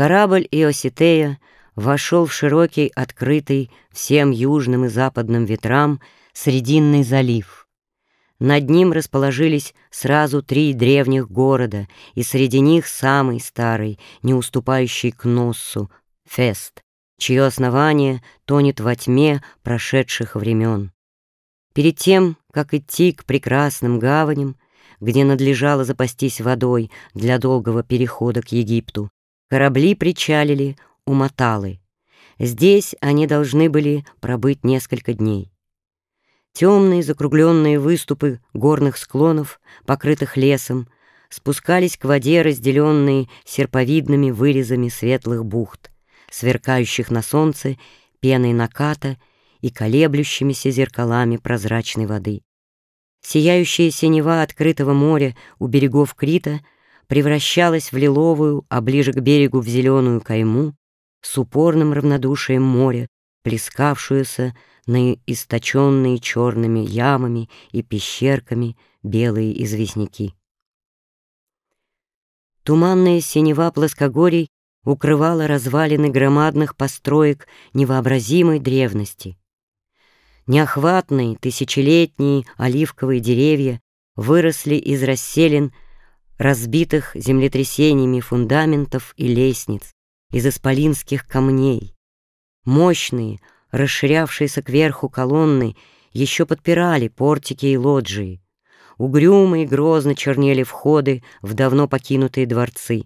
Корабль Иоситея вошел в широкий, открытый всем южным и западным ветрам Срединный залив. Над ним расположились сразу три древних города, и среди них самый старый, не уступающий к Носсу, Фест, чье основание тонет во тьме прошедших времен. Перед тем, как идти к прекрасным гаваням, где надлежало запастись водой для долгого перехода к Египту, корабли причалили у Маталы. Здесь они должны были пробыть несколько дней. Темные закругленные выступы горных склонов, покрытых лесом, спускались к воде, разделенные серповидными вырезами светлых бухт, сверкающих на солнце пеной наката и колеблющимися зеркалами прозрачной воды. Сияющая синева открытого моря у берегов Крита превращалась в лиловую, а ближе к берегу в зеленую кайму, с упорным равнодушием моря, плескавшуюся на источенные черными ямами и пещерками белые известняки. Туманная синева плоскогорий укрывала развалины громадных построек невообразимой древности. Неохватные тысячелетние оливковые деревья выросли из расселин разбитых землетрясениями фундаментов и лестниц, из исполинских камней. Мощные, расширявшиеся кверху колонны еще подпирали портики и лоджии. Угрюмо и грозно чернели входы в давно покинутые дворцы.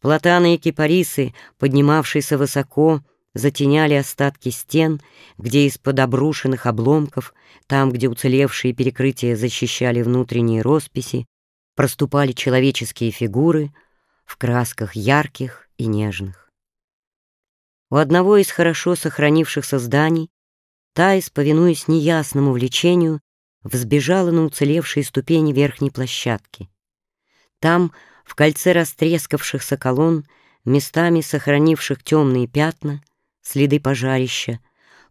Платаны и кипарисы, поднимавшиеся высоко, затеняли остатки стен, где из-под обрушенных обломков, там, где уцелевшие перекрытия защищали внутренние росписи, проступали человеческие фигуры в красках ярких и нежных. У одного из хорошо сохранившихся зданий Таис, повинуясь неясному влечению, взбежала на уцелевшие ступени верхней площадки. Там, в кольце растрескавшихся колонн, местами сохранивших темные пятна, следы пожарища,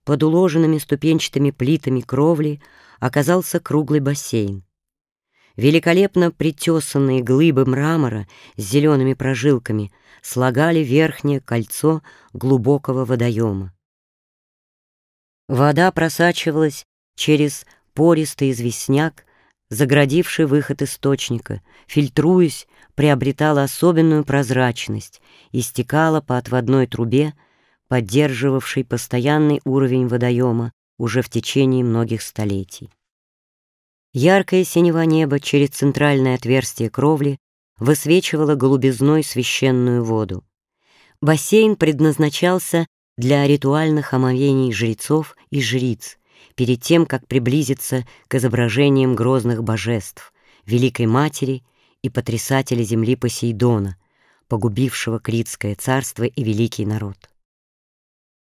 под уложенными ступенчатыми плитами кровли оказался круглый бассейн. Великолепно притесанные глыбы мрамора с зелеными прожилками слагали верхнее кольцо глубокого водоема. Вода просачивалась через пористый известняк, заградивший выход источника, фильтруясь, приобретала особенную прозрачность и стекала по отводной трубе, поддерживавшей постоянный уровень водоема уже в течение многих столетий. Яркое синего неба через центральное отверстие кровли высвечивало голубизной священную воду. Бассейн предназначался для ритуальных омовений жрецов и жриц, перед тем, как приблизиться к изображениям грозных божеств, Великой Матери и потрясателя земли Посейдона, погубившего Критское царство и великий народ.